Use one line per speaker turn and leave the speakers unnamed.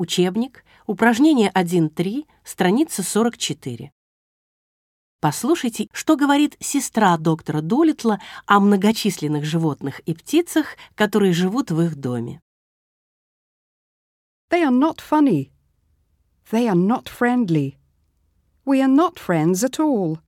Учебник, упражнение 1.3, страница 44. Послушайте, что говорит сестра доктора Дулитла о многочисленных животных и птицах, которые живут в их доме.
They are not funny. They are not friendly. We are not friends at all.